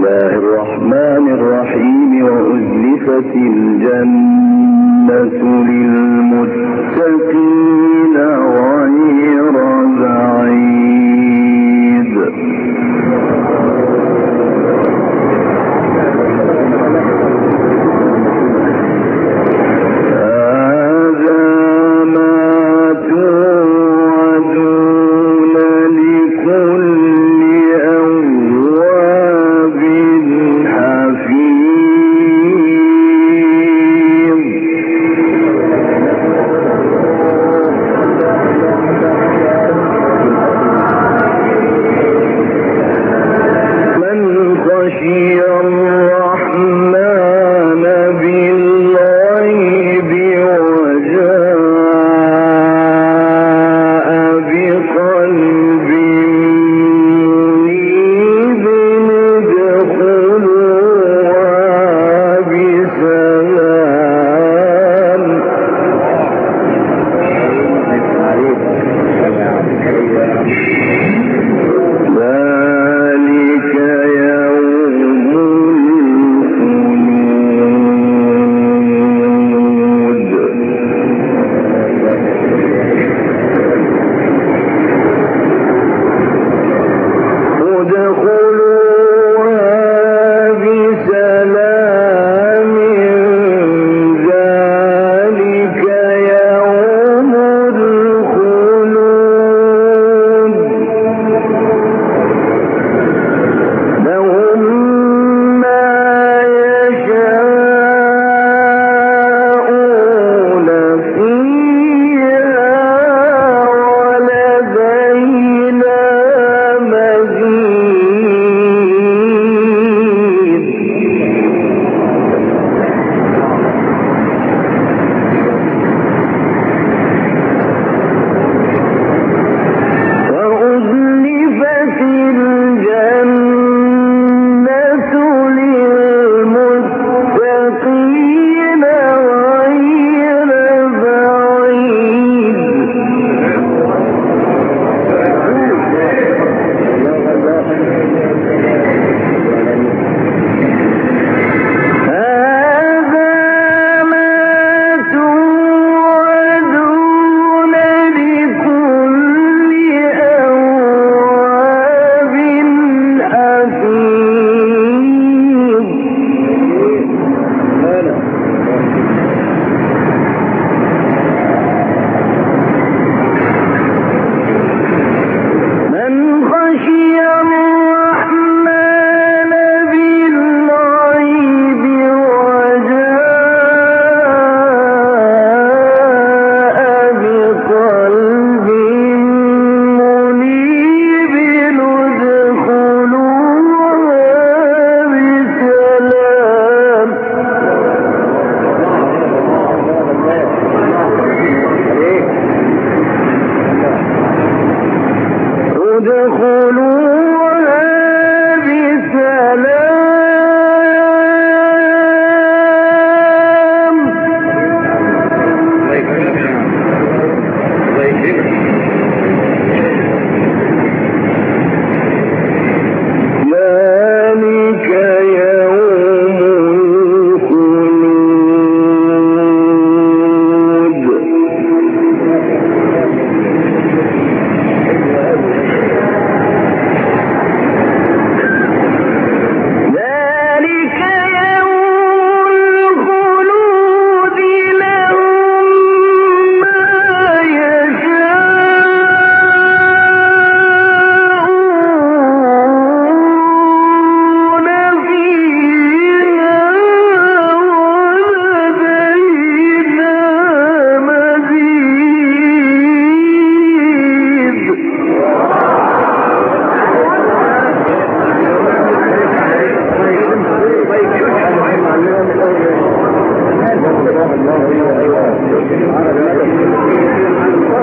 الله الرحمن الرحيم وأزلفت الجنة للمتقين.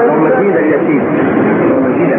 ومزيدا يزيد ومزيدا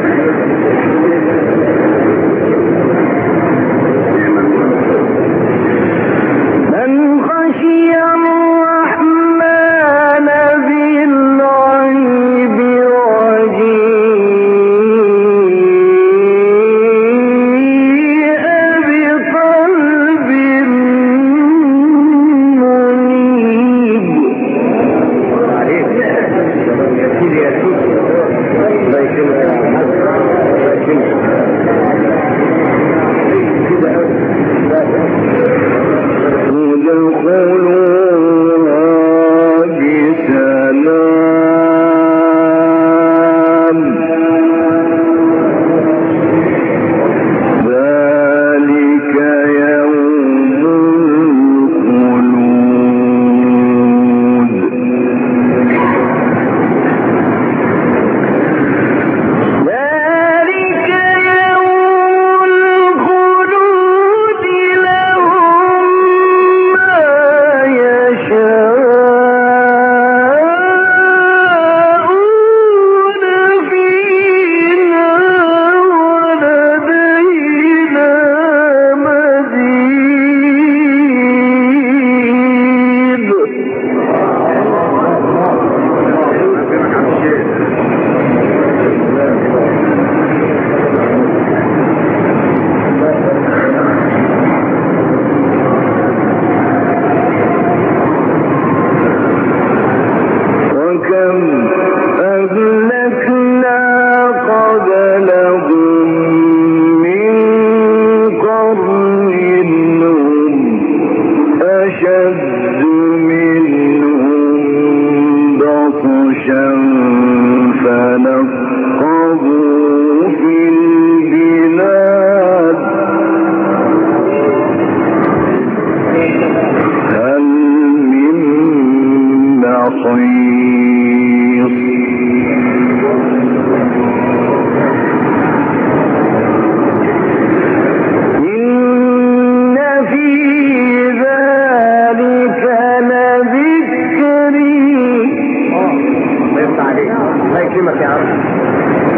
ハハハハ!